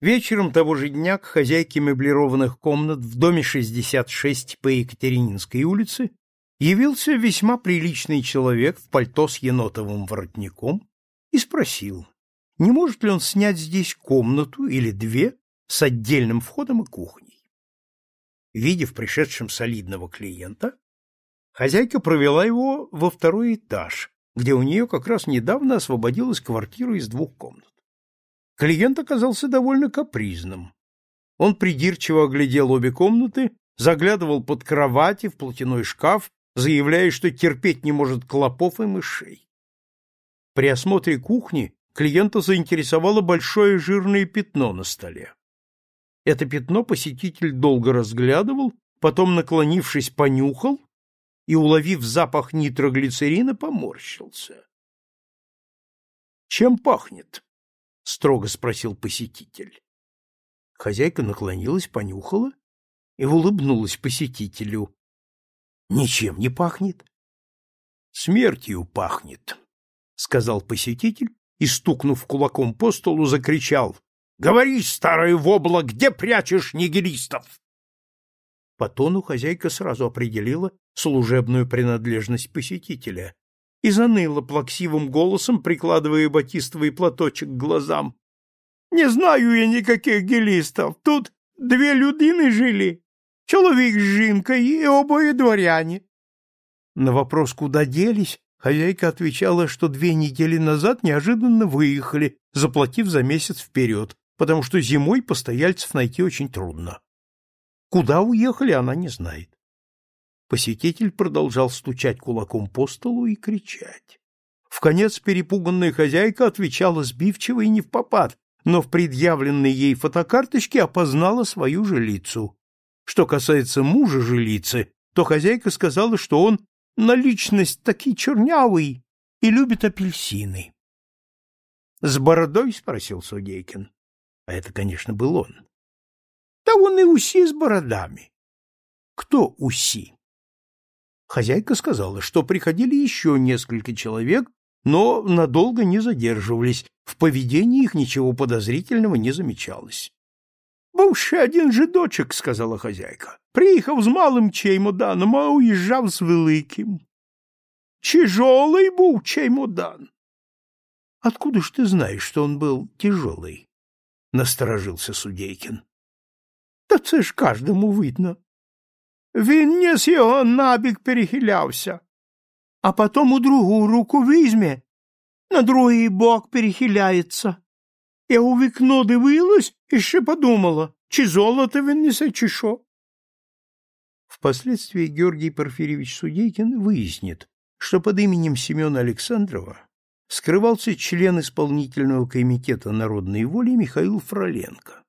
Вечером того же дня к хозяйке меблированных комнат в доме 66 по Екатерининской улице явился весьма приличный человек в пальто с енотовым воротником и спросил, не может ли он снять здесь комнату или две с отдельным входом и кухней. Видя в пришедшем солидного клиента, хозяйка провела его во второй этаж, где у нее как раз недавно освободилась квартира из двух комнат. Клиент оказался довольно капризным. Он придирчиво оглядел обе комнаты, заглядывал под кровати, в платяной шкаф, заявляя, что терпеть не может клопов и мышей. При осмотре кухни клиента заинтересовало большое жирное пятно на столе. Это пятно посетитель долго разглядывал, потом, наклонившись, понюхал и, уловив запах нитроглицерина, поморщился. «Чем пахнет?» — строго спросил посетитель. Хозяйка наклонилась, понюхала и улыбнулась посетителю. «Ничем не пахнет». «Смертью пахнет», — сказал посетитель и, стукнув кулаком по столу, закричал. «Говори, старая вобла, где прячешь нигилистов?» По тону хозяйка сразу определила служебную принадлежность посетителя и заныла плаксивым голосом, прикладывая батистовый платочек к глазам. «Не знаю я никаких гелистов. Тут две людины жили, человек с жинкой и обои дворяне». На вопрос, куда делись, хозяйка отвечала, что две недели назад неожиданно выехали, заплатив за месяц вперед, потому что зимой постояльцев найти очень трудно. Куда уехали, она не знает. Посетитель продолжал стучать кулаком по столу и кричать. В конец перепуганная хозяйка отвечала сбивчиво и не в попад, но в предъявленной ей фотокарточке опознала свою жилицу. Что касается мужа жилицы, то хозяйка сказала, что он на личность таки чернявый и любит апельсины. — С бородой? — спросил Судейкин. А это, конечно, был он. Да он и уси с бородами. Кто уси? Хозяйка сказала, что приходили еще несколько человек, но надолго не задерживались, в поведении их ничего подозрительного не замечалось. — Бывший один же дочек, — сказала хозяйка, — приехал с малым чеймоданом, а уезжал с великим. — Тяжелый был чеймодан. — Откуда ж ты знаешь, что он был тяжелый? — насторожился Судейкин. Та це ж каждому видно. Він не з його набік перехилявся, а потом у другу руку візьме, на другий бок перехиляється. Я у вікно дивилась і ще подумала, чи золото він несе, чи що. Впоследствии Георгий Порфирьевич Судейкин выяснит, что под именем Семена Александрова скрывался член исполнительного комитета народной воли Михаил Фроленко.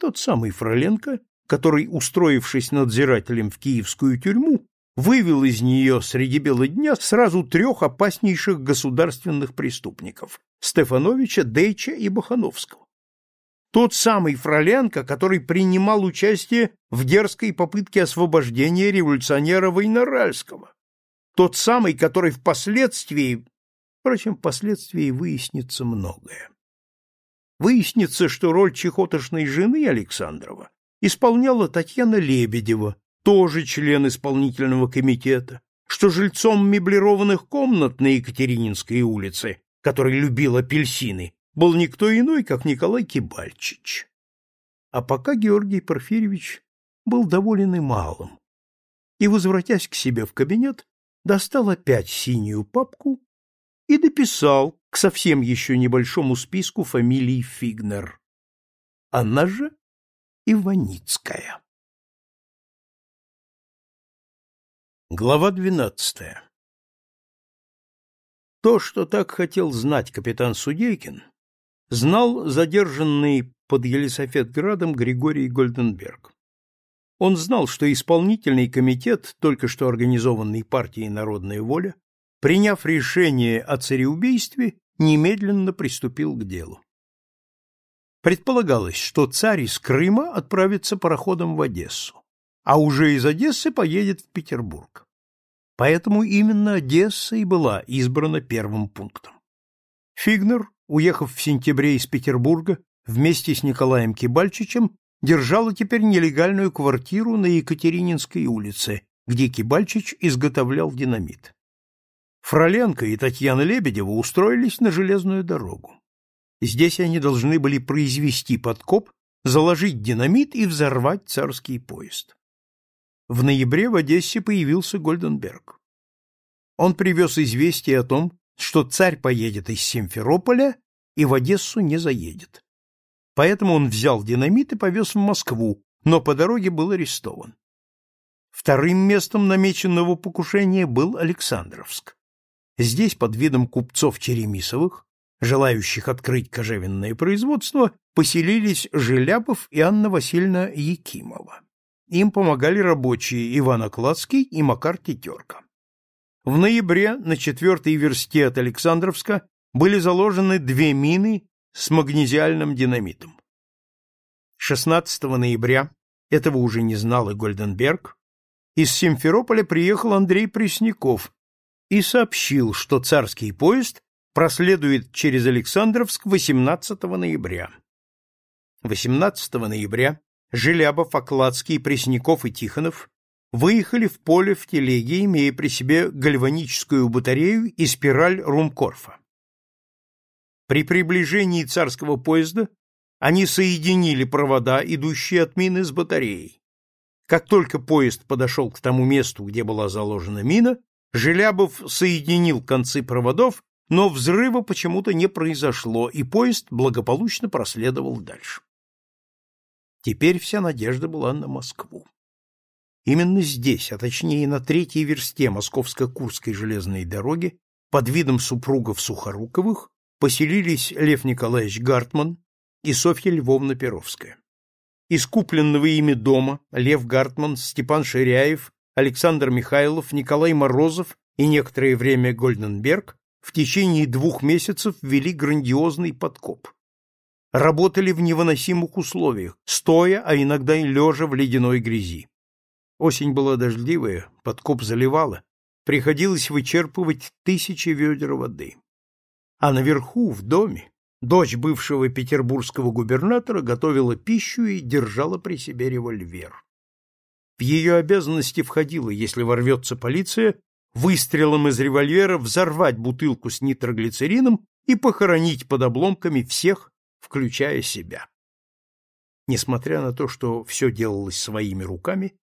Тот самый Фроленко, который, устроившись надзирателем в киевскую тюрьму, вывел из нее среди бела дня сразу трех опаснейших государственных преступников – Стефановича, Дейча и Бахановского. Тот самый Фроленко, который принимал участие в дерзкой попытке освобождения революционера Войноральского. Тот самый, который впоследствии, впрочем, впоследствии выяснится многое. Выяснится, что роль чехотошной жены Александрова исполняла Татьяна Лебедева, тоже член исполнительного комитета, что жильцом меблированных комнат на Екатерининской улице, который любил апельсины, был никто иной, как Николай Кибальчич. А пока Георгий Порфирьевич был доволен и малым, и, возвратясь к себе в кабинет, достал опять синюю папку и дописал к совсем еще небольшому списку фамилий Фигнер. Она же Иваницкая. Глава двенадцатая То, что так хотел знать капитан Судейкин, знал задержанный под Елисафетградом Григорий Гольденберг. Он знал, что исполнительный комитет, только что организованный партией «Народная воля», приняв решение о цареубийстве, немедленно приступил к делу. Предполагалось, что царь из Крыма отправится пароходом в Одессу, а уже из Одессы поедет в Петербург. Поэтому именно Одесса и была избрана первым пунктом. Фигнер, уехав в сентябре из Петербурга, вместе с Николаем Кибальчичем держала теперь нелегальную квартиру на Екатерининской улице, где Кибальчич изготовлял динамит. Фроленко и Татьяна Лебедева устроились на железную дорогу. Здесь они должны были произвести подкоп, заложить динамит и взорвать царский поезд. В ноябре в Одессе появился Гольденберг. Он привез известие о том, что царь поедет из Симферополя и в Одессу не заедет. Поэтому он взял динамит и повез в Москву, но по дороге был арестован. Вторым местом намеченного покушения был Александровск. Здесь под видом купцов Черемисовых, желающих открыть кожевенное производство, поселились Желябов и Анна Васильевна Якимова. Им помогали рабочие Иван Окладский и Макар Тетерка. В ноябре на четвертой версте от Александровска были заложены две мины с магнезиальным динамитом. 16 ноября, этого уже не знал и Гольденберг, из Симферополя приехал Андрей Пресняков и сообщил, что царский поезд проследует через Александровск 18 ноября. 18 ноября Желябов, Окладский, Пресняков и Тихонов выехали в поле в телеге, имея при себе гальваническую батарею и спираль Румкорфа. При приближении царского поезда они соединили провода, идущие от мины, с батареей. Как только поезд подошел к тому месту, где была заложена мина, Желябов соединил концы проводов, но взрыва почему-то не произошло, и поезд благополучно проследовал дальше. Теперь вся надежда была на Москву. Именно здесь, а точнее на третьей версте Московско-Курской железной дороги, под видом супругов Сухоруковых, поселились Лев Николаевич Гартман и Софья Львовна Перовская. Из купленного ими дома Лев Гартман, Степан Ширяев, Александр Михайлов, Николай Морозов и некоторое время Гольденберг в течение двух месяцев вели грандиозный подкоп. Работали в невыносимых условиях, стоя, а иногда и лежа в ледяной грязи. Осень была дождливая, подкоп заливала, приходилось вычерпывать тысячи ведер воды. А наверху, в доме, дочь бывшего петербургского губернатора готовила пищу и держала при себе револьвер. В ее обязанности входило, если ворвется полиция, выстрелом из револьвера взорвать бутылку с нитроглицерином и похоронить под обломками всех, включая себя. Несмотря на то, что все делалось своими руками,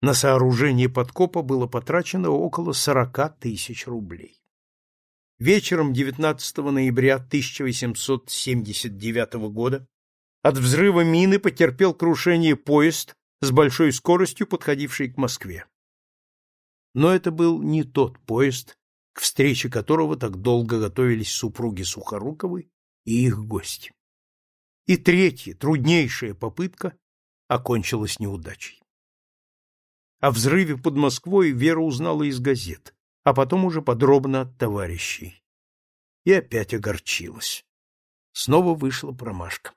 на сооружение подкопа было потрачено около 40 тысяч рублей. Вечером 19 ноября 1879 года от взрыва мины потерпел крушение поезд с большой скоростью, подходивший к Москве. Но это был не тот поезд, к встрече которого так долго готовились супруги Сухоруковы и их гости. И третья, труднейшая попытка окончилась неудачей. О взрыве под Москвой Вера узнала из газет, а потом уже подробно от товарищей. И опять огорчилась. Снова вышла промашка.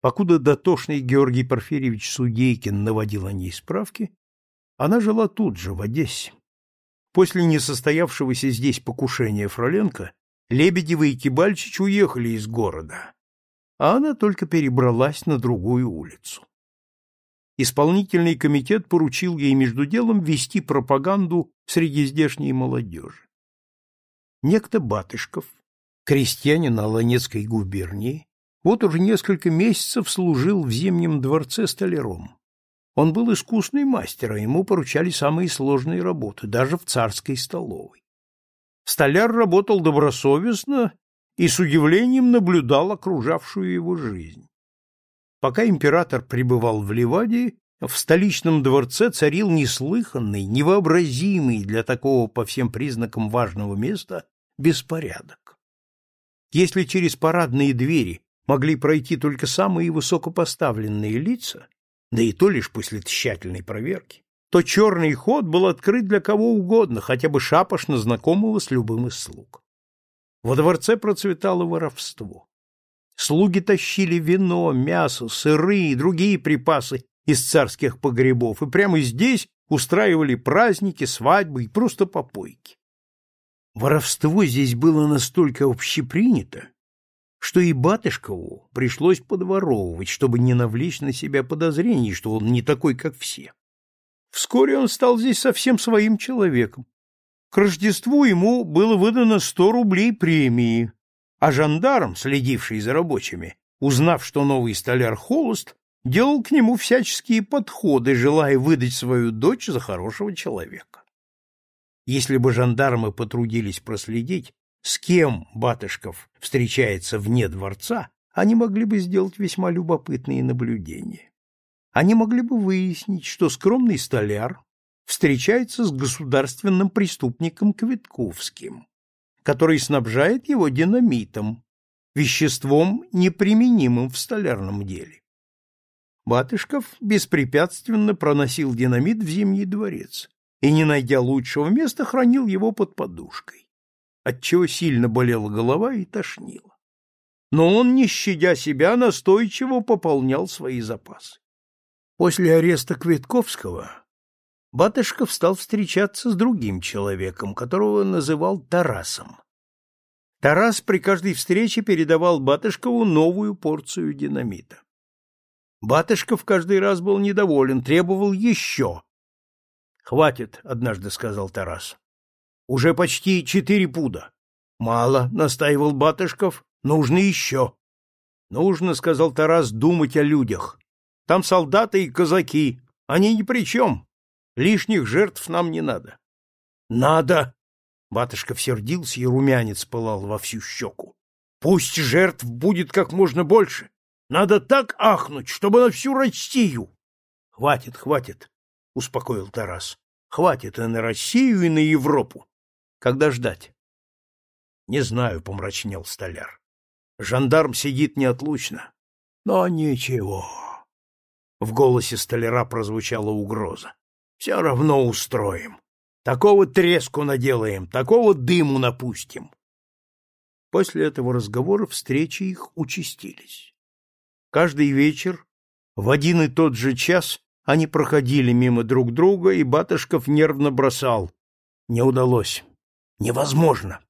Покуда дотошный Георгий Порфирьевич Судейкин наводил о ней справки, она жила тут же, в Одессе. После несостоявшегося здесь покушения Фроленко Лебедева и Кибальчич уехали из города, а она только перебралась на другую улицу исполнительный комитет поручил ей между делом вести пропаганду среди здешней молодежи. Некто Батышков, крестьянин Аланецкой губернии, вот уже несколько месяцев служил в Зимнем дворце столяром. Он был искусный мастер, а ему поручали самые сложные работы, даже в царской столовой. Столяр работал добросовестно и с удивлением наблюдал окружавшую его жизнь. Пока император пребывал в Ливадии, в столичном дворце царил неслыханный, невообразимый для такого по всем признакам важного места беспорядок. Если через парадные двери могли пройти только самые высокопоставленные лица, да и то лишь после тщательной проверки, то черный ход был открыт для кого угодно, хотя бы шапошно знакомого с любым из слуг. Во дворце процветало воровство. Слуги тащили вино, мясо, сыры и другие припасы из царских погребов, и прямо здесь устраивали праздники, свадьбы и просто попойки. Воровство здесь было настолько общепринято, что и Батышкову пришлось подворовывать, чтобы не навлечь на себя подозрений, что он не такой, как все. Вскоре он стал здесь совсем своим человеком. К Рождеству ему было выдано сто рублей премии, а жандарм, следивший за рабочими, узнав, что новый столяр холост, делал к нему всяческие подходы, желая выдать свою дочь за хорошего человека. Если бы жандармы потрудились проследить, с кем Батышков встречается вне дворца, они могли бы сделать весьма любопытные наблюдения. Они могли бы выяснить, что скромный столяр встречается с государственным преступником Квитковским, который снабжает его динамитом, веществом, неприменимым в столярном деле. Батышков беспрепятственно проносил динамит в Зимний дворец и, не найдя лучшего места, хранил его под подушкой отчего сильно болела голова и тошнило. Но он, не щадя себя, настойчиво пополнял свои запасы. После ареста Квитковского Батышков стал встречаться с другим человеком, которого называл Тарасом. Тарас при каждой встрече передавал Батышкову новую порцию динамита. Батышков каждый раз был недоволен, требовал еще. «Хватит», — однажды сказал Тарас. Уже почти четыре пуда. Мало, настаивал Батышков, нужно еще. Нужно, сказал Тарас, думать о людях. Там солдаты и казаки, они ни при чем. Лишних жертв нам не надо. Надо! Батышков сердился, и румянец пылал во всю щеку. Пусть жертв будет как можно больше. Надо так ахнуть, чтобы на всю Россию. Хватит, хватит, успокоил Тарас. Хватит и на Россию, и на Европу. Когда ждать? Не знаю, помрачнел столяр. Жандарм сидит неотлучно. Но ничего. В голосе столяра прозвучала угроза. Все равно устроим. Такого треску наделаем, такого дыму напустим. После этого разговора встречи их участились. Каждый вечер в один и тот же час они проходили мимо друг друга, и Батышков нервно бросал. Не удалось. Невозможно.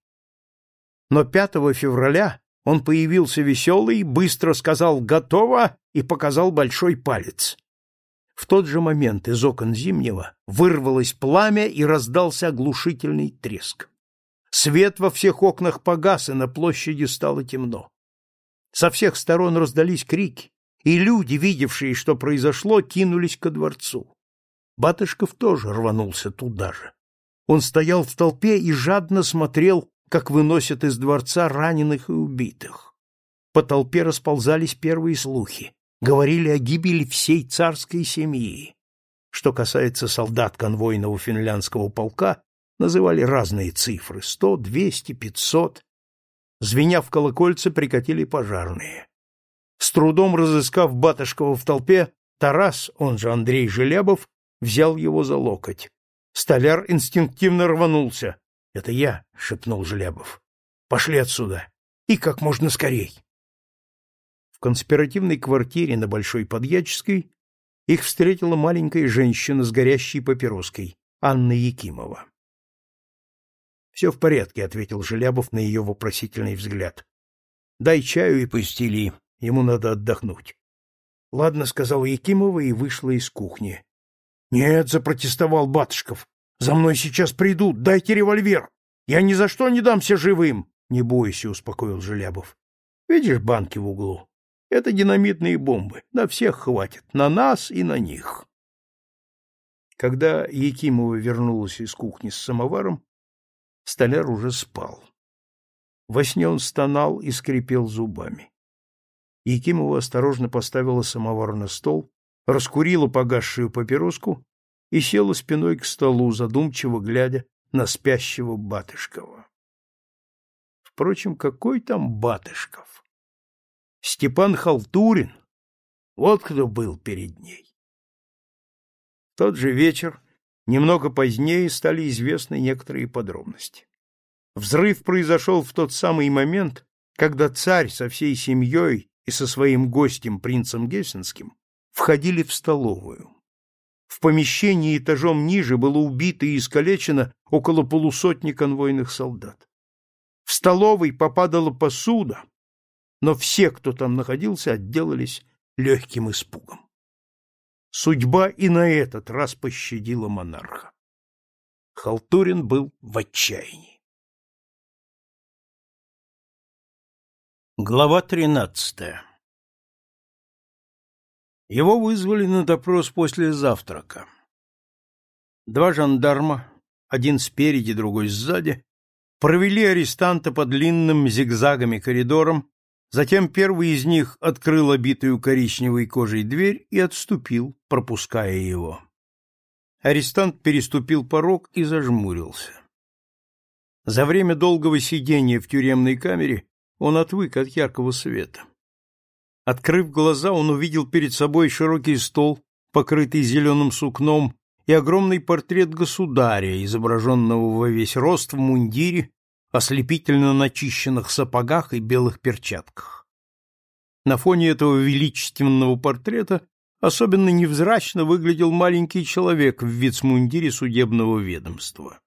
Но 5 февраля он появился веселый, быстро сказал «готово» и показал большой палец. В тот же момент из окон Зимнего вырвалось пламя и раздался оглушительный треск. Свет во всех окнах погас, и на площади стало темно. Со всех сторон раздались крики, и люди, видевшие, что произошло, кинулись ко дворцу. Батышков тоже рванулся туда же. Он стоял в толпе и жадно смотрел, как выносят из дворца раненых и убитых. По толпе расползались первые слухи. Говорили о гибели всей царской семьи. Что касается солдат конвойного финляндского полка, называли разные цифры — сто, двести, пятьсот. Звеня в колокольце, прикатили пожарные. С трудом разыскав Батышкова в толпе, Тарас, он же Андрей Желябов, взял его за локоть. Столяр инстинктивно рванулся. — Это я, — шепнул Желябов. — Пошли отсюда. И как можно скорей. В конспиративной квартире на Большой Подьяческой их встретила маленькая женщина с горящей папироской, Анна Якимова. — Все в порядке, — ответил Желябов на ее вопросительный взгляд. — Дай чаю и пустили, ему надо отдохнуть. — Ладно, — сказала Якимова и вышла из кухни. Нет, запротестовал Батышков. За мной сейчас придут, дайте револьвер. Я ни за что не дамся живым. Не бойся, успокоил Желябов. Видишь банки в углу? Это динамитные бомбы. На всех хватит, на нас и на них. Когда Якимова вернулась из кухни с самоваром, столяр уже спал. Во сне он стонал и скрипел зубами. Якимова осторожно поставила самовар на стол, раскурила погасшую папироску и села спиной к столу, задумчиво глядя на спящего Батышкова. Впрочем, какой там Батышков? Степан Халтурин. Вот кто был перед ней. В тот же вечер, немного позднее, стали известны некоторые подробности. Взрыв произошел в тот самый момент, когда царь со всей семьей и со своим гостем принцем Гессенским входили в столовую. В помещении этажом ниже было убито и искалечено около полусотни конвойных солдат. В столовой попадала посуда, но все, кто там находился, отделались легким испугом. Судьба и на этот раз пощадила монарха. Халтурин был в отчаянии. Глава тринадцатая Его вызвали на допрос после завтрака. Два жандарма, один спереди, другой сзади, провели арестанта по длинным зигзагами коридорам, затем первый из них открыл обитую коричневой кожей дверь и отступил, пропуская его. Арестант переступил порог и зажмурился. За время долгого сидения в тюремной камере он отвык от яркого света. Открыв глаза, он увидел перед собой широкий стол, покрытый зеленым сукном, и огромный портрет государя, изображенного во весь рост в мундире, ослепительно начищенных сапогах и белых перчатках. На фоне этого величественного портрета особенно невзрачно выглядел маленький человек в вицмундире судебного ведомства.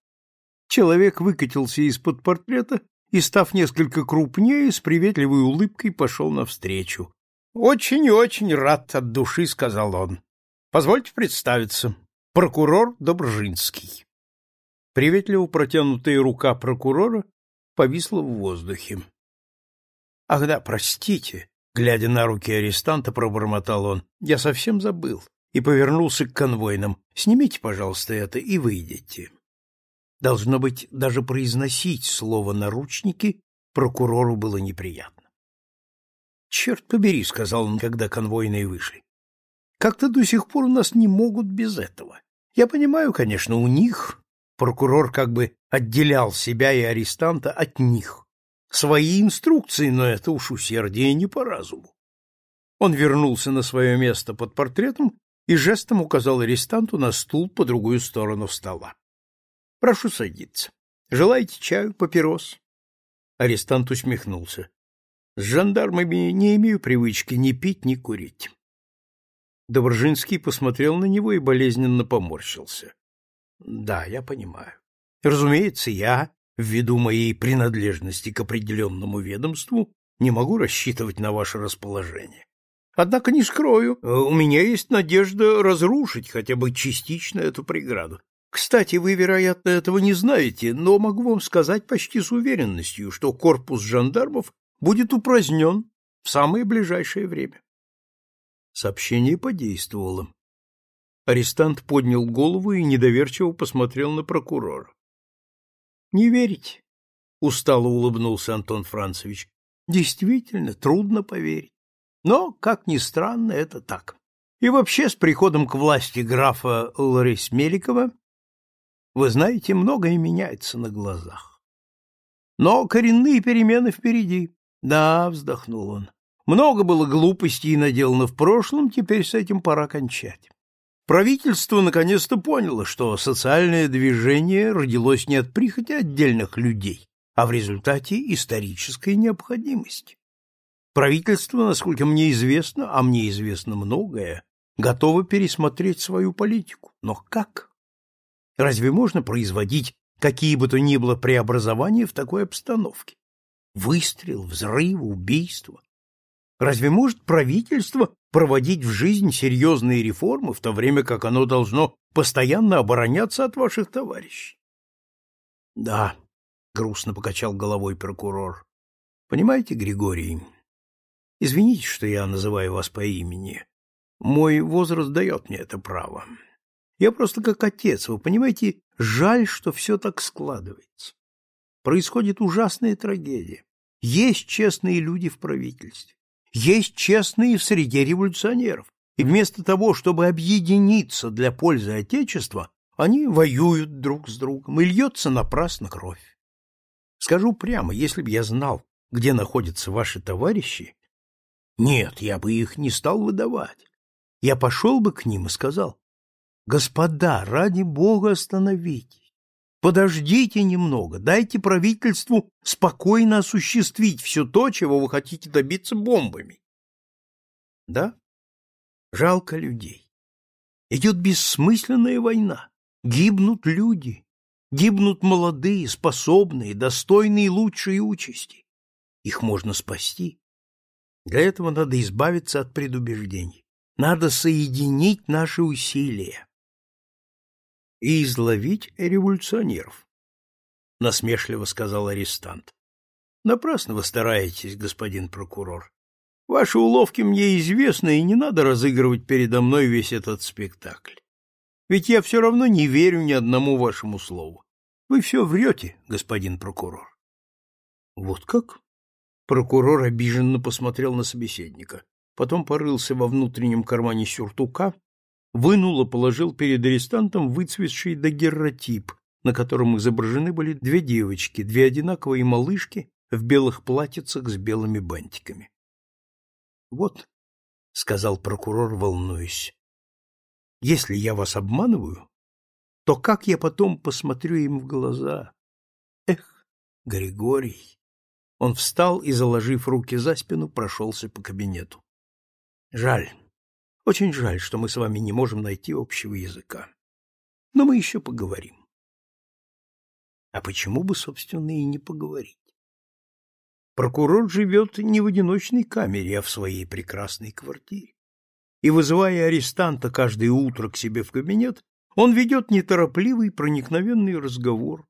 Человек выкатился из-под портрета и, став несколько крупнее, с приветливой улыбкой пошел навстречу. «Очень и очень рад от души», — сказал он. «Позвольте представиться прокурор Добржинский. Приветливо протянутая рука прокурора повисла в воздухе. — Ах да, простите, — глядя на руки арестанта, пробормотал он, — я совсем забыл, и повернулся к конвойным. — Снимите, пожалуйста, это и выйдите. Должно быть, даже произносить слово «наручники» прокурору было неприятно. — Черт побери, — сказал он, когда конвойные вышли. Как-то до сих пор у нас не могут без этого. Я понимаю, конечно, у них прокурор как бы отделял себя и арестанта от них. Свои инструкции, но это уж усердие не по разуму. Он вернулся на свое место под портретом и жестом указал арестанту на стул по другую сторону стола. — Прошу садиться. Желаете чаю, папирос? Арестант усмехнулся. — С жандармами не имею привычки ни пить, ни курить. Добржинский посмотрел на него и болезненно поморщился. Да, я понимаю. Разумеется, я, ввиду моей принадлежности к определенному ведомству, не могу рассчитывать на ваше расположение. Однако не скрою, у меня есть надежда разрушить хотя бы частично эту преграду. Кстати, вы, вероятно, этого не знаете, но могу вам сказать почти с уверенностью, что корпус жандармов будет упразднен в самое ближайшее время. Сообщение подействовало. Арестант поднял голову и недоверчиво посмотрел на прокурора. — Не верить? — устало улыбнулся Антон Францевич. — Действительно, трудно поверить. Но, как ни странно, это так. И вообще, с приходом к власти графа Ларис Меликова, вы знаете, многое меняется на глазах. Но коренные перемены впереди. Да, вздохнул он. Много было глупостей наделано в прошлом, теперь с этим пора кончать. Правительство наконец-то поняло, что социальное движение родилось не от прихоти отдельных людей, а в результате исторической необходимости. Правительство, насколько мне известно, а мне известно многое, готово пересмотреть свою политику. Но как? Разве можно производить какие бы то ни было преобразования в такой обстановке? Выстрел, взрыв, убийство. Разве может правительство проводить в жизнь серьезные реформы, в то время как оно должно постоянно обороняться от ваших товарищей? — Да, — грустно покачал головой прокурор. — Понимаете, Григорий, извините, что я называю вас по имени. Мой возраст дает мне это право. Я просто как отец, вы понимаете, жаль, что все так складывается. Происходит ужасная трагедия. Есть честные люди в правительстве. Есть честные в среде революционеров, и вместо того, чтобы объединиться для пользы Отечества, они воюют друг с другом, и льется напрасно кровь. Скажу прямо, если бы я знал, где находятся ваши товарищи, нет, я бы их не стал выдавать. Я пошел бы к ним и сказал, «Господа, ради Бога остановитесь. Подождите немного, дайте правительству спокойно осуществить все то, чего вы хотите добиться бомбами. Да? Жалко людей. Идет бессмысленная война. Гибнут люди. Гибнут молодые, способные, достойные лучшей участи. Их можно спасти. Для этого надо избавиться от предубеждений. Надо соединить наши усилия. И изловить революционеров, — насмешливо сказал арестант. Напрасно вы стараетесь, господин прокурор. Ваши уловки мне известны, и не надо разыгрывать передо мной весь этот спектакль. Ведь я все равно не верю ни одному вашему слову. Вы все врете, господин прокурор. Вот как? Прокурор обиженно посмотрел на собеседника, потом порылся во внутреннем кармане сюртука, вынул и положил перед арестантом выцветший дагерротип, на котором изображены были две девочки, две одинаковые малышки в белых платьицах с белыми бантиками. — Вот, — сказал прокурор, волнуясь, — если я вас обманываю, то как я потом посмотрю им в глаза? Эх, Григорий! Он встал и, заложив руки за спину, прошелся по кабинету. Жаль, очень жаль, что мы с вами не можем найти общего языка. Но мы еще поговорим. А почему бы, собственно, и не поговорить? Прокурор живет не в одиночной камере, а в своей прекрасной квартире. И, вызывая арестанта каждое утро к себе в кабинет, он ведет неторопливый проникновенный разговор,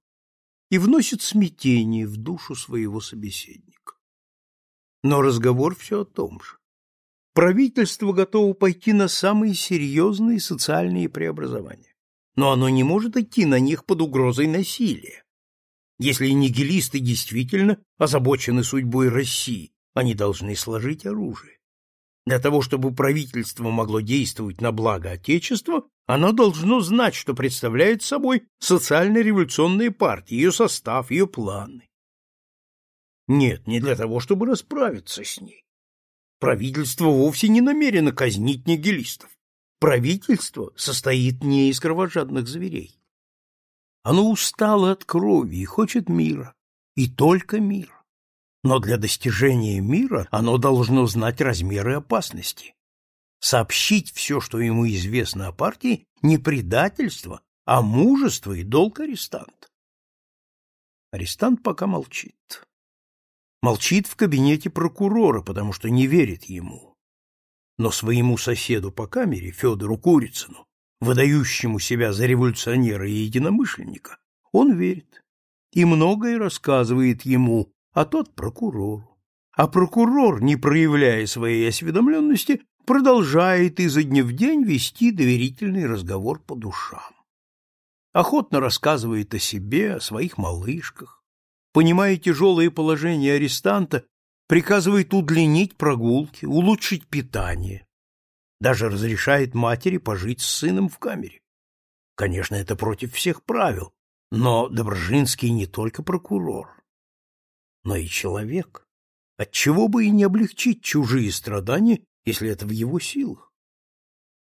и вносит смятение в душу своего собеседника. Но разговор все о том же. Правительство готово пойти на самые серьезные социальные преобразования, но оно не может идти на них под угрозой насилия. Если нигилисты действительно озабочены судьбой России, они должны сложить оружие. Для того, чтобы правительство могло действовать на благо Отечества, оно должно знать, что представляет собой социально-революционная партия, ее состав, ее планы. Нет, не для того, чтобы расправиться с ней. Правительство вовсе не намерено казнить нигилистов. Правительство состоит не из кровожадных зверей. Оно устало от крови и хочет мира, и только мира. Но для достижения мира оно должно знать размеры опасности. Сообщить все, что ему известно о партии, не предательство, а мужество и долг арестанта. Арестант пока молчит. Молчит в кабинете прокурора, потому что не верит ему. Но своему соседу по камере, Федору Курицыну, выдающему себя за революционера и единомышленника, он верит и многое рассказывает ему, а тот прокурору. А прокурор, не проявляя своей осведомленности, продолжает изо дня в день вести доверительный разговор по душам. Охотно рассказывает о себе, о своих малышках. Понимая тяжелое положение арестанта, приказывает удлинить прогулки, улучшить питание. Даже разрешает матери пожить с сыном в камере. Конечно, это против всех правил, но Доброжинский не только прокурор но и человек. Отчего бы и не облегчить чужие страдания, если это в его силах?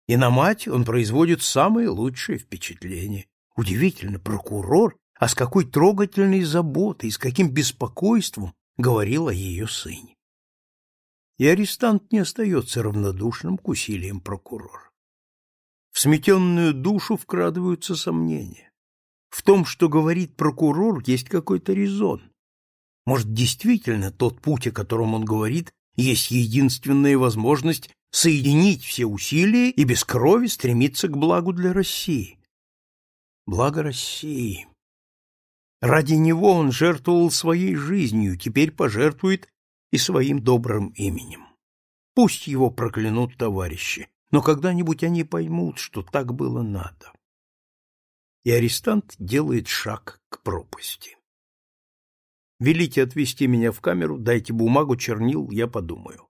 И на мать он производит самое лучшее впечатление. Удивительно, прокурор, а с какой трогательной заботой, с каким беспокойством говорил о ее сыне. И арестант не остается равнодушным к усилиям прокурора. В сметенную душу вкрадываются сомнения. В том, что говорит прокурор, есть какой-то резон. Может, действительно тот путь, о котором он говорит, есть единственная возможность соединить все усилия и без крови стремиться к благу для России. Благо России. Ради него он жертвовал своей жизнью, теперь пожертвует и своим добрым именем. Пусть его проклянут товарищи, но когда-нибудь они поймут, что так было надо. И арестант делает шаг к пропасти. Велите отвезти меня в камеру, дайте бумагу, чернил, я подумаю.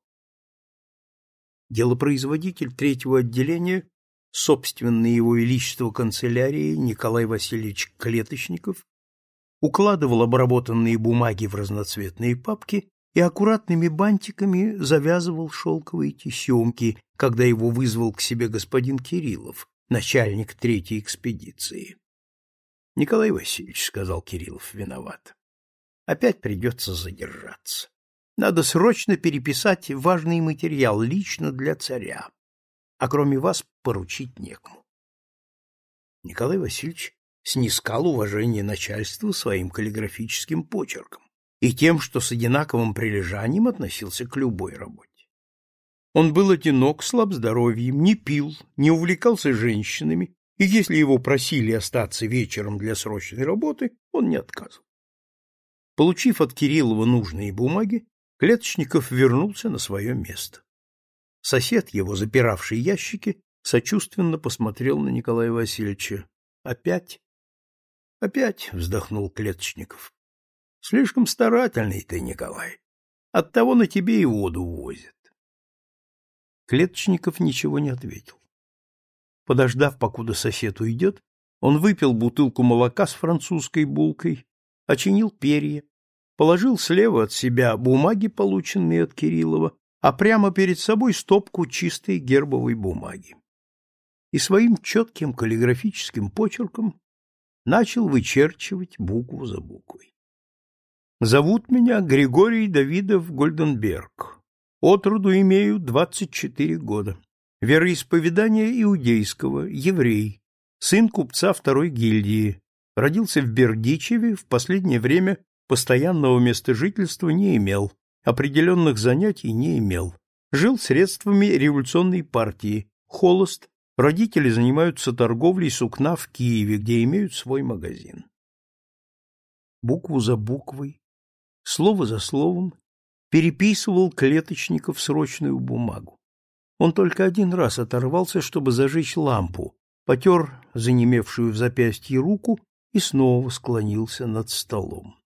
Делопроизводитель третьего отделения, собственный его величество канцелярии Николай Васильевич Клеточников, укладывал обработанные бумаги в разноцветные папки и аккуратными бантиками завязывал шелковые тесемки, когда его вызвал к себе господин Кириллов, начальник третьей экспедиции. — Николай Васильевич, — сказал Кириллов, — виноват опять придется задержаться. Надо срочно переписать важный материал лично для царя, а кроме вас поручить некому. Николай Васильевич снискал уважение начальству своим каллиграфическим почерком и тем, что с одинаковым прилежанием относился к любой работе. Он был одинок, слаб здоровьем, не пил, не увлекался женщинами, и если его просили остаться вечером для срочной работы, он не отказывал. Получив от Кириллова нужные бумаги, Клеточников вернулся на свое место. Сосед его, запиравший ящики, сочувственно посмотрел на Николая Васильевича. «Опять?» «Опять», — вздохнул Клеточников. «Слишком старательный ты, Николай. Оттого на тебе и воду возят». Клеточников ничего не ответил. Подождав, покуда сосед уйдет, он выпил бутылку молока с французской булкой, очинил перья, положил слева от себя бумаги, полученные от Кириллова, а прямо перед собой стопку чистой гербовой бумаги. И своим четким каллиграфическим почерком начал вычерчивать букву за буквой. Зовут меня Григорий Давидов Гольденберг. Отроду имею 24 года. Вероисповедание иудейского, еврей, сын купца второй гильдии, родился в Бердичеве, в последнее время постоянного места жительства не имел, определенных занятий не имел. Жил средствами революционной партии, холост, родители занимаются торговлей сукна в Киеве, где имеют свой магазин. Букву за буквой, слово за словом переписывал Клеточников срочную бумагу. Он только один раз оторвался, чтобы зажечь лампу, потер занемевшую в запястье руку и снова склонился над столом.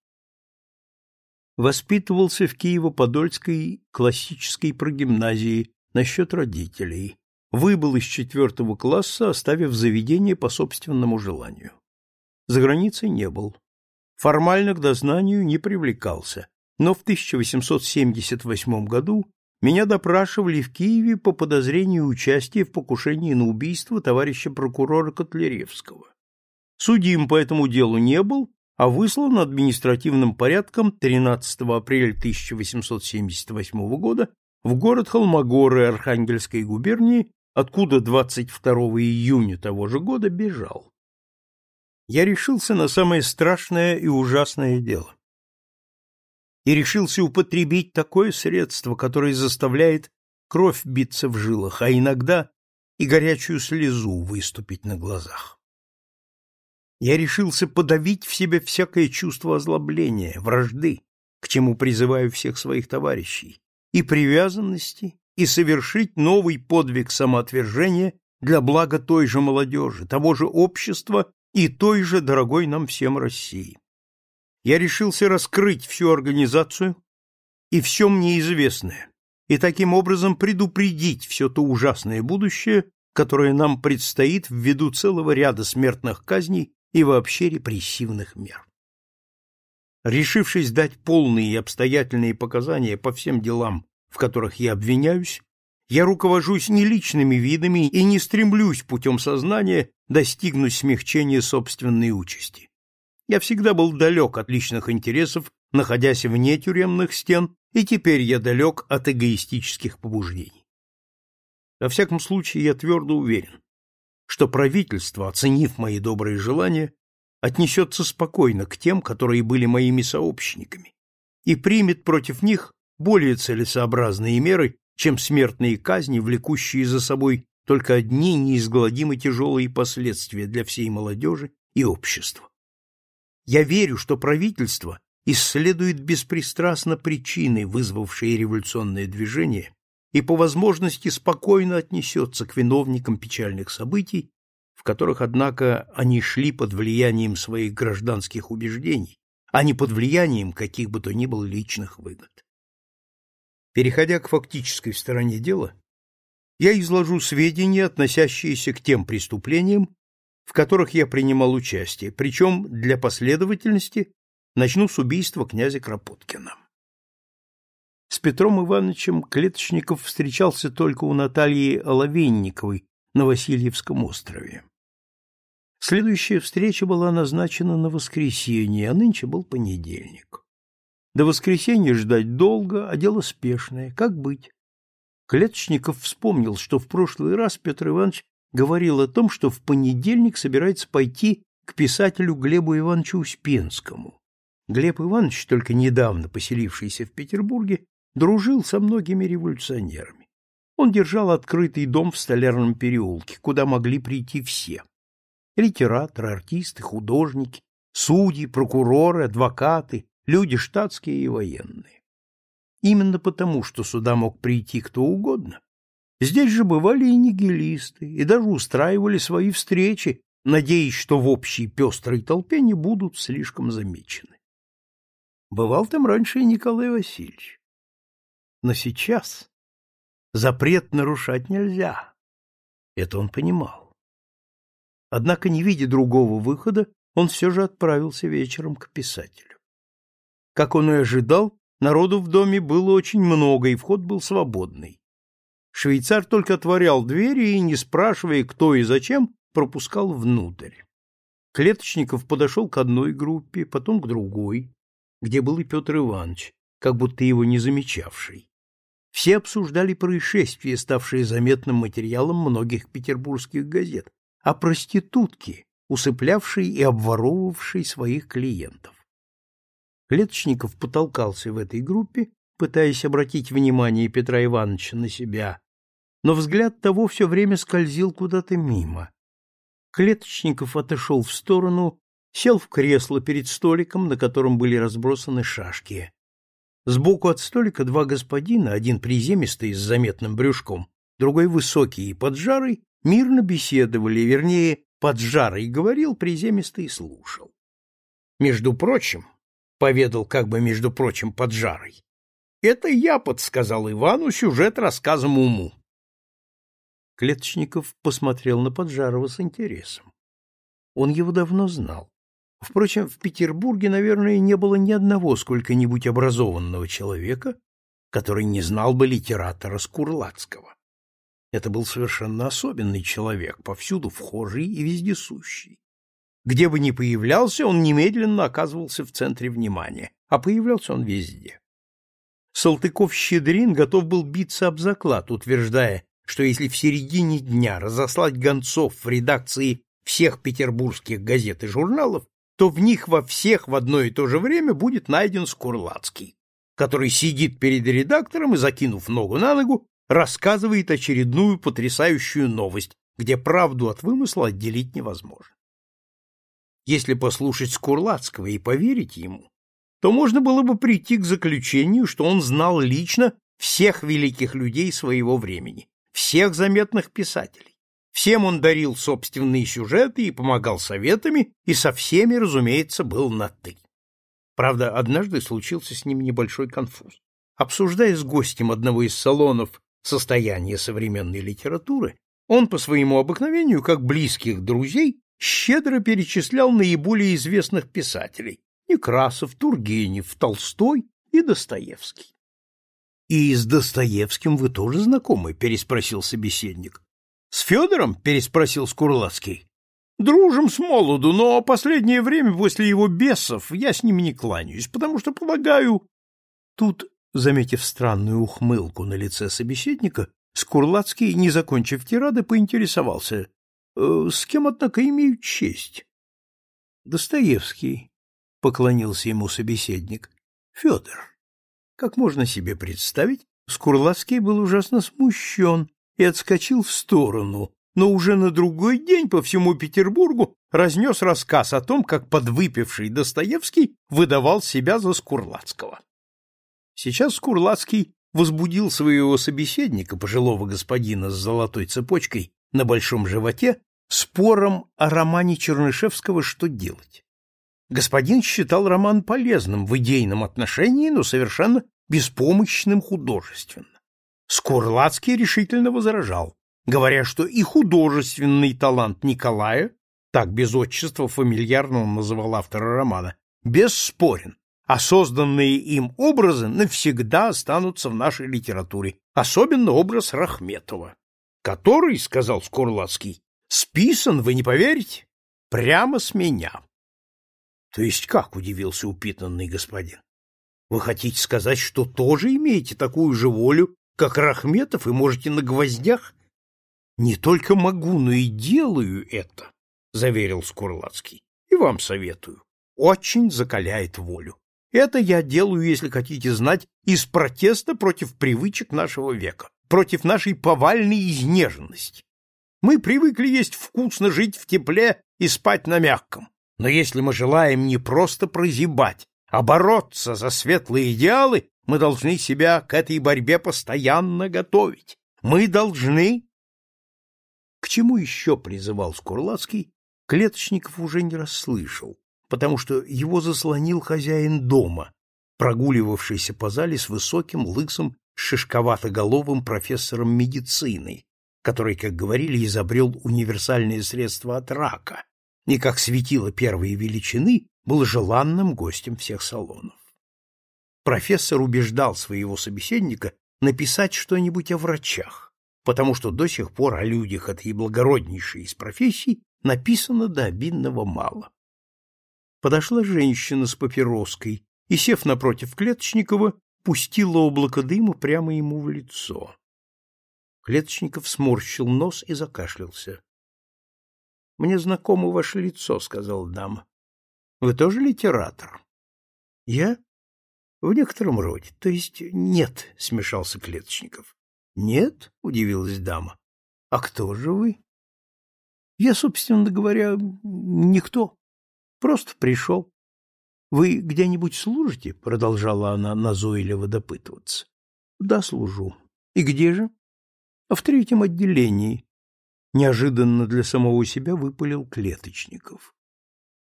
Воспитывался в Киево-Подольской классической прогимназии насчет родителей. Выбыл из четвертого класса, оставив заведение по собственному желанию. За границей не был. Формально к дознанию не привлекался, но в 1878 году меня допрашивали в Киеве по подозрению участия в покушении на убийство товарища прокурора Котляревского. Судим по этому делу не был, а выслан административным порядком 13 апреля 1878 года в город Холмогоры Архангельской губернии, откуда 22 июня того же года бежал. Я решился на самое страшное и ужасное дело. И решился употребить такое средство, которое заставляет кровь биться в жилах, а иногда и горячую слезу выступить на глазах я решился подавить в себе всякое чувство озлобления, вражды, к чему призываю всех своих товарищей, и привязанности, и совершить новый подвиг самоотвержения для блага той же молодежи, того же общества и той же дорогой нам всем России. Я решился раскрыть всю организацию и все мне известное, и таким образом предупредить все то ужасное будущее, которое нам предстоит ввиду целого ряда смертных казней и вообще репрессивных мер. Решившись дать полные и обстоятельные показания по всем делам, в которых я обвиняюсь, я руковожусь не личными видами и не стремлюсь путем сознания достигнуть смягчения собственной участи. Я всегда был далек от личных интересов, находясь вне тюремных стен, и теперь я далек от эгоистических побуждений. Во всяком случае, я твердо уверен, что правительство, оценив мои добрые желания, отнесется спокойно к тем, которые были моими сообщниками, и примет против них более целесообразные меры, чем смертные казни, влекущие за собой только одни неизгладимо тяжелые последствия для всей молодежи и общества. Я верю, что правительство исследует беспристрастно причины, вызвавшие революционное движение, и по возможности спокойно отнесется к виновникам печальных событий, в которых, однако, они шли под влиянием своих гражданских убеждений, а не под влиянием каких бы то ни было личных выгод. Переходя к фактической стороне дела, я изложу сведения, относящиеся к тем преступлениям, в которых я принимал участие, причем для последовательности начну с убийства князя Кропоткина. С Петром Ивановичем Клеточников встречался только у Натальи Оловенниковой на Васильевском острове. Следующая встреча была назначена на воскресенье, а нынче был понедельник. До воскресенья ждать долго, а дело спешное. Как быть? Клеточников вспомнил, что в прошлый раз Петр Иванович говорил о том, что в понедельник собирается пойти к писателю Глебу Ивановичу Успенскому. Глеб Иванович, только недавно поселившийся в Петербурге, дружил со многими революционерами. Он держал открытый дом в Столярном переулке, куда могли прийти все. Литераторы, артисты, художники, судьи, прокуроры, адвокаты, люди штатские и военные. Именно потому, что сюда мог прийти кто угодно, здесь же бывали и нигилисты, и даже устраивали свои встречи, надеясь, что в общей пестрой толпе не будут слишком замечены. Бывал там раньше и Николай Васильевич. Но сейчас запрет нарушать нельзя. Это он понимал. Однако, не видя другого выхода, он все же отправился вечером к писателю. Как он и ожидал, народу в доме было очень много, и вход был свободный. Швейцар только отворял двери и, не спрашивая, кто и зачем, пропускал внутрь. Клеточников подошел к одной группе, потом к другой, где был и Петр Иванович, как будто его не замечавший. Все обсуждали происшествие, ставшее заметным материалом многих петербургских газет, а проститутки, усыплявшей и обворовывавшей своих клиентов. Клеточников потолкался в этой группе, пытаясь обратить внимание Петра Ивановича на себя, но взгляд того все время скользил куда-то мимо. Клеточников отошел в сторону, сел в кресло перед столиком, на котором были разбросаны шашки. Сбоку от столика два господина, один приземистый с заметным брюшком, другой высокий и поджарый, мирно беседовали, вернее, поджарый говорил, приземистый слушал. Между прочим, поведал как бы между прочим поджарый, это я подсказал Ивану сюжет рассказом уму. Клеточников посмотрел на Поджарова с интересом. Он его давно знал. Впрочем, в Петербурге, наверное, не было ни одного сколько-нибудь образованного человека, который не знал бы литератора Скурлацкого. Это был совершенно особенный человек, повсюду вхожий и вездесущий. Где бы ни появлялся, он немедленно оказывался в центре внимания, а появлялся он везде. Салтыков-Щедрин готов был биться об заклад, утверждая, что если в середине дня разослать гонцов в редакции всех петербургских газет и журналов, то в них во всех в одно и то же время будет найден Скурлацкий, который сидит перед редактором и, закинув ногу на ногу, рассказывает очередную потрясающую новость, где правду от вымысла отделить невозможно. Если послушать Скурлацкого и поверить ему, то можно было бы прийти к заключению, что он знал лично всех великих людей своего времени, всех заметных писателей. Всем он дарил собственные сюжеты и помогал советами, и со всеми, разумеется, был на «ты». Правда, однажды случился с ним небольшой конфуз. Обсуждая с гостем одного из салонов состояние современной литературы, он по своему обыкновению, как близких друзей, щедро перечислял наиболее известных писателей – Некрасов, Тургенев, Толстой и Достоевский. И с Достоевским вы тоже знакомы? переспросил собеседник. С Федором? переспросил Скурлацкий. Дружим с молоду, но последнее время после его бесов я с ним не кланяюсь, потому что полагаю... Тут, заметив странную ухмылку на лице собеседника, Скурлацкий, не закончив тирады, поинтересовался. «Э, — С кем, однако, имею честь? — Достоевский, — поклонился ему собеседник. — Федор. Как можно себе представить, Скурловский был ужасно смущен и отскочил в сторону, но уже на другой день по всему Петербургу разнес рассказ о том, как подвыпивший Достоевский выдавал себя за Скурлацкого. Сейчас Скурлацкий возбудил своего собеседника, пожилого господина с золотой цепочкой на большом животе, спором о романе Чернышевского «Что делать?». Господин считал роман полезным в идейном отношении, но совершенно беспомощным художественно. Скорлацкий решительно возражал, говоря, что и художественный талант Николая, так без отчества фамильярно он называл автора романа, бесспорен, а созданные им образы навсегда останутся в нашей литературе, особенно образ Рахметова, который, сказал Скорлацкий, списан, вы не поверите, прямо с меня. — То есть как? — удивился упитанный господин. — Вы хотите сказать, что тоже имеете такую же волю, как Рахметов, и можете на гвоздях? — Не только могу, но и делаю это, — заверил Скурлацкий. — И вам советую. Очень закаляет волю. Это я делаю, если хотите знать, из протеста против привычек нашего века. против нашей повальной изнеженности. Мы привыкли есть вкусно, жить в тепле и спать на мягком. Но если мы желаем не просто прозябать, а бороться за светлые идеалы, мы должны себя к этой борьбе постоянно готовить. Мы должны... К чему еще призывал Скурлацкий, Клеточников уже не расслышал, потому что его заслонил хозяин дома, прогуливавшийся по зале с высоким, лысым, шишковатоголовым профессором медицины, который, как говорили, изобрел универсальные средства от рака и, как светило первой величины, был желанным гостем всех салонов. Профессор убеждал своего собеседника написать что-нибудь о врачах, потому что до сих пор о людях этой благороднейшей из профессий написано до обидного мало. Подошла женщина с папироской и, сев напротив Клеточникова, пустила облако дыма прямо ему в лицо. Клеточников сморщил нос и закашлялся. — Мне знакомо ваше лицо, — сказала дама. — Вы тоже литератор? — Я? — В некотором роде. То есть нет, — смешался Клеточников. — Нет? — удивилась дама. — А кто же вы? — Я, собственно говоря, никто. Просто пришел. — Вы где-нибудь служите? — продолжала она назойливо допытываться. — Да, служу. — И где же? — В третьем отделении. Неожиданно для самого себя выпалил Клеточников.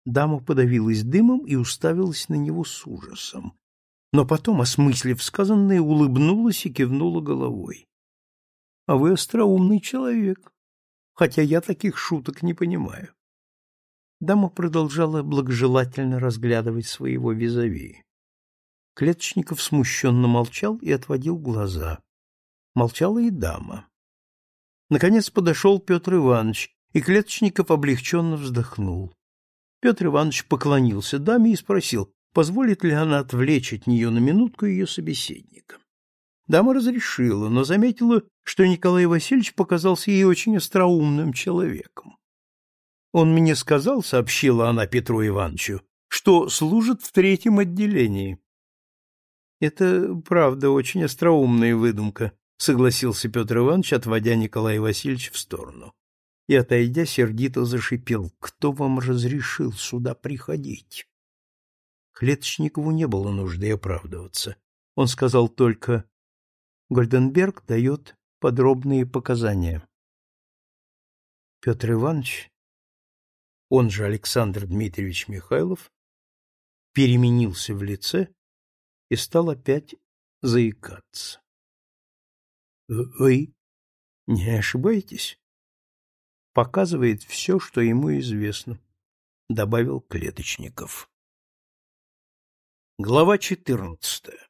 Дама подавилась дымом и уставилась на него с ужасом. Но потом, осмыслив сказанное, улыбнулась и кивнула головой. — А вы остроумный человек, хотя я таких шуток не понимаю. Дама продолжала благожелательно разглядывать своего визави. Клеточников смущенно молчал и отводил глаза. Молчала и дама. Наконец подошел Петр Иванович, и Клеточников облегченно вздохнул. Петр Иванович поклонился даме и спросил, позволит ли она отвлечь от нее на минутку ее собеседника. Дама разрешила, но заметила, что Николай Васильевич показался ей очень остроумным человеком. Он мне сказал, сообщила она Петру Ивановичу, что служит в третьем отделении. Это, правда, очень остроумная выдумка, согласился Петр Иванович, отводя Николая Васильевича в сторону. И, отойдя, сердито зашипел. Кто вам разрешил сюда приходить? Клеточникову не было нужды оправдываться. Он сказал только Гольденберг дает подробные показания. Петр Иванович он же Александр Дмитриевич Михайлов, переменился в лице и стал опять заикаться. — Вы не ошибаетесь? — Показывает все, что ему известно, — добавил Клеточников. Глава четырнадцатая